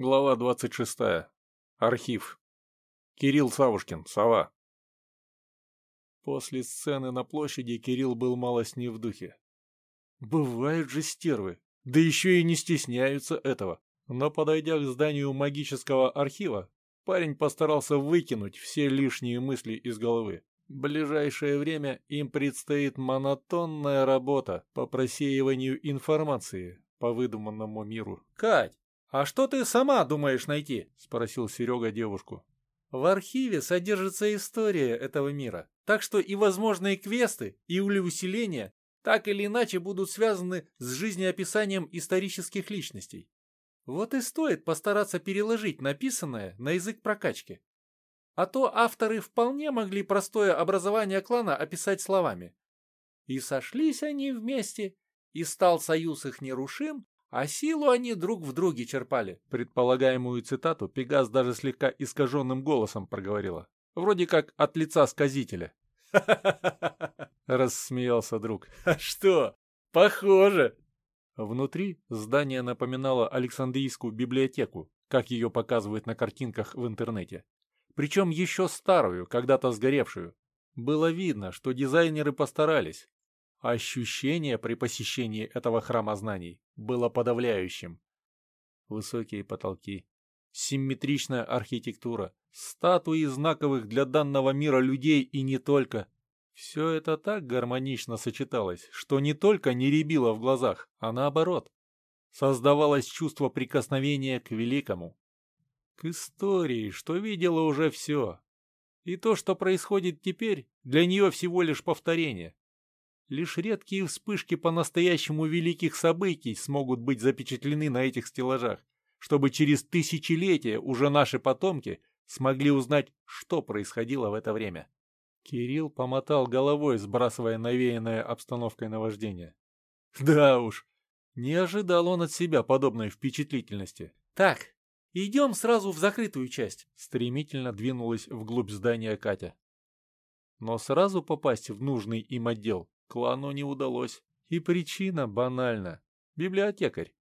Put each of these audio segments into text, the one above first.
Глава 26. Архив. Кирилл Савушкин, сова. После сцены на площади Кирилл был малость не в духе. Бывают же стервы, да еще и не стесняются этого. Но подойдя к зданию магического архива, парень постарался выкинуть все лишние мысли из головы. В ближайшее время им предстоит монотонная работа по просеиванию информации по выдуманному миру. «Кать, а что ты сама думаешь найти?» — спросил Серега девушку. «В архиве содержится история этого мира, так что и возможные квесты, и усиления так или иначе будут связаны с жизнеописанием исторических личностей. Вот и стоит постараться переложить написанное на язык прокачки. А то авторы вполне могли простое образование клана описать словами. И сошлись они вместе, и стал союз их нерушим, а силу они друг в друге черпали. Предполагаемую цитату Пегас даже слегка искаженным голосом проговорила. Вроде как от лица сказителя. Рассмеялся друг. А что? Похоже. Внутри здание напоминало Александрийскую библиотеку, как ее показывают на картинках в интернете. Причем еще старую, когда-то сгоревшую. Было видно, что дизайнеры постарались, Ощущение при посещении этого храма знаний было подавляющим. Высокие потолки, симметричная архитектура, статуи знаковых для данного мира людей и не только. Все это так гармонично сочеталось, что не только не рябило в глазах, а наоборот. Создавалось чувство прикосновения к великому. К истории, что видела уже все. И то, что происходит теперь, для нее всего лишь повторение. Лишь редкие вспышки по-настоящему великих событий смогут быть запечатлены на этих стеллажах, чтобы через тысячелетия уже наши потомки смогли узнать, что происходило в это время. Кирилл помотал головой, сбрасывая навеянное обстановкой наваждение. Да уж, не ожидал он от себя подобной впечатлительности. «Так, идем сразу в закрытую часть», — стремительно двинулась вглубь здания Катя. Но сразу попасть в нужный им отдел Клану не удалось. И причина банальна. Библиотекарь.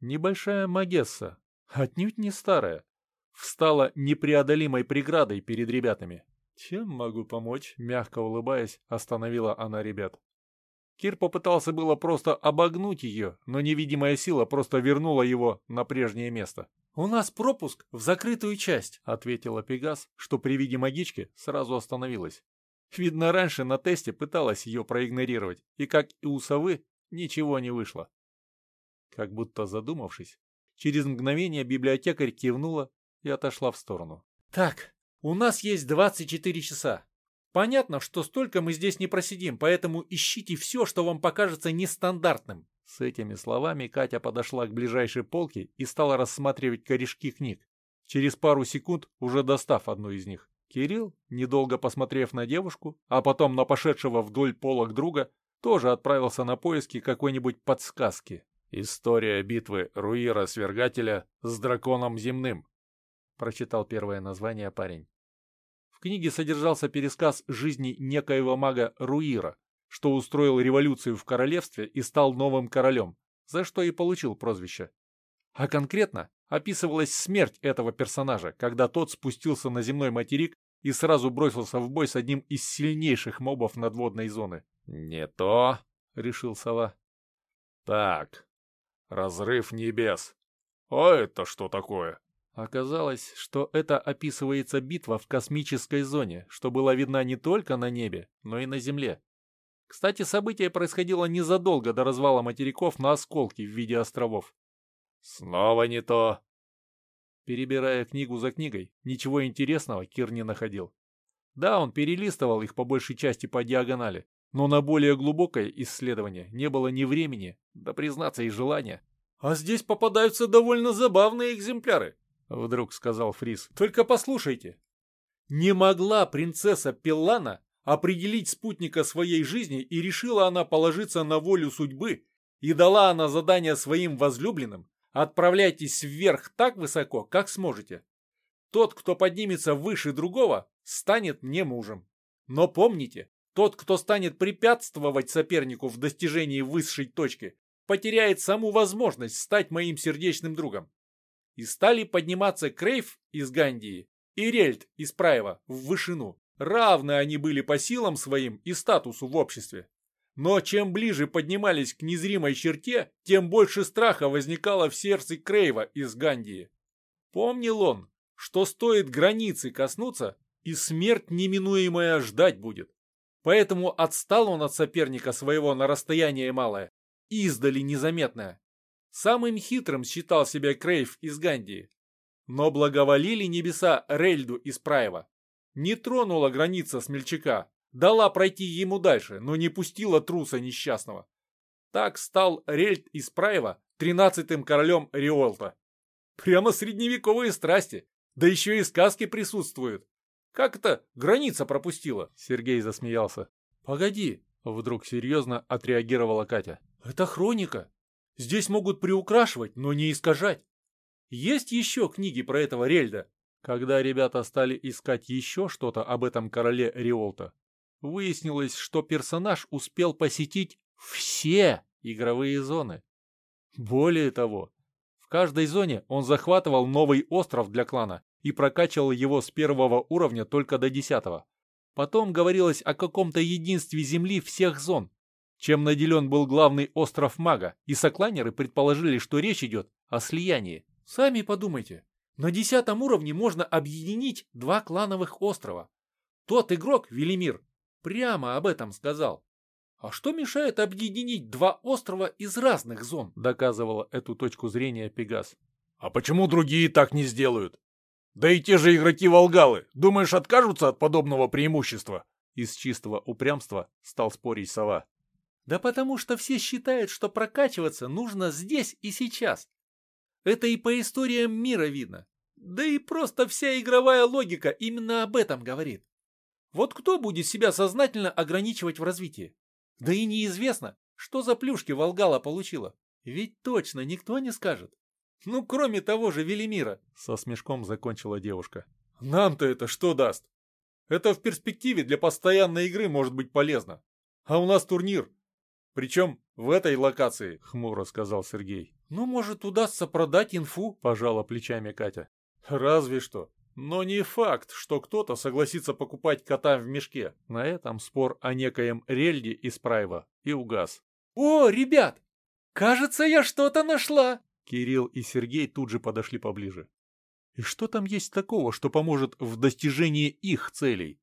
Небольшая Магесса, отнюдь не старая, встала непреодолимой преградой перед ребятами. «Чем могу помочь?» — мягко улыбаясь, остановила она ребят. Кир попытался было просто обогнуть ее, но невидимая сила просто вернула его на прежнее место. «У нас пропуск в закрытую часть», — ответила Пегас, что при виде магички сразу остановилась. Видно, раньше на тесте пыталась ее проигнорировать, и, как и у совы, ничего не вышло. Как будто задумавшись, через мгновение библиотекарь кивнула и отошла в сторону. «Так, у нас есть 24 часа. Понятно, что столько мы здесь не просидим, поэтому ищите все, что вам покажется нестандартным». С этими словами Катя подошла к ближайшей полке и стала рассматривать корешки книг, через пару секунд уже достав одну из них. Кирилл, недолго посмотрев на девушку, а потом на пошедшего вдоль полок друга, тоже отправился на поиски какой-нибудь подсказки. «История битвы Руира-свергателя с драконом земным», — прочитал первое название парень. В книге содержался пересказ жизни некоего мага Руира, что устроил революцию в королевстве и стал новым королем, за что и получил прозвище. А конкретно описывалась смерть этого персонажа, когда тот спустился на земной материк и сразу бросился в бой с одним из сильнейших мобов надводной зоны. «Не то», — решил сова. «Так, разрыв небес. А это что такое?» Оказалось, что это описывается битва в космической зоне, что была видна не только на небе, но и на Земле. Кстати, событие происходило незадолго до развала материков на осколки в виде островов. «Снова не то!» Перебирая книгу за книгой, ничего интересного Кир не находил. Да, он перелистывал их по большей части по диагонали, но на более глубокое исследование не было ни времени, да признаться и желания. «А здесь попадаются довольно забавные экземпляры», — вдруг сказал Фрис. «Только послушайте. Не могла принцесса Пеллана определить спутника своей жизни и решила она положиться на волю судьбы, и дала она задание своим возлюбленным Отправляйтесь вверх так высоко, как сможете. Тот, кто поднимется выше другого, станет мне мужем. Но помните, тот, кто станет препятствовать сопернику в достижении высшей точки, потеряет саму возможность стать моим сердечным другом. и стали подниматься Крейв из Гандии и Рельд из Праева в вышину. Равны они были по силам своим и статусу в обществе. Но чем ближе поднимались к незримой черте, тем больше страха возникало в сердце Крейва из Гандии. Помнил он, что стоит границы коснуться, и смерть неминуемая ждать будет. Поэтому отстал он от соперника своего на расстояние малое, издали незаметное. Самым хитрым считал себя Крейв из Гандии. Но благоволили небеса Рельду из Праева. Не тронула граница смельчака, дала пройти ему дальше, но не пустила труса несчастного. Так стал Рельд из Праева тринадцатым королем Риолта. Прямо средневековые страсти, да еще и сказки присутствуют. Как это граница пропустила? Сергей засмеялся. Погоди, вдруг серьезно отреагировала Катя. Это хроника. Здесь могут приукрашивать, но не искажать. Есть еще книги про этого Рельда? Когда ребята стали искать еще что-то об этом короле Риолта, выяснилось, что персонаж успел посетить все игровые зоны. Более того, в каждой зоне он захватывал новый остров для клана и прокачивал его с первого уровня только до десятого. Потом говорилось о каком-то единстве Земли всех зон, чем наделен был главный остров мага, и сокланеры предположили, что речь идет о слиянии. Сами подумайте, на десятом уровне можно объединить два клановых острова. Тот игрок, Велимир, прямо об этом сказал. А что мешает объединить два острова из разных зон? Доказывала эту точку зрения Пегас. А почему другие так не сделают? Да и те же игроки Волгалы, думаешь, откажутся от подобного преимущества? Из чистого упрямства стал спорить сова. Да потому что все считают, что прокачиваться нужно здесь и сейчас. Это и по историям мира видно. Да и просто вся игровая логика именно об этом говорит. Вот кто будет себя сознательно ограничивать в развитии? Да и неизвестно, что за плюшки Волгала получила. Ведь точно никто не скажет. Ну, кроме того же Велимира. Со смешком закончила девушка. Нам-то это что даст? Это в перспективе для постоянной игры может быть полезно. А у нас турнир. Причем в этой локации, хмуро сказал Сергей. Ну, может, удастся продать инфу, пожала плечами Катя. Разве что. Но не факт, что кто-то согласится покупать кота в мешке. На этом спор о некоем Рельде из Прайва и угас. «О, ребят! Кажется, я что-то нашла!» Кирилл и Сергей тут же подошли поближе. И что там есть такого, что поможет в достижении их целей?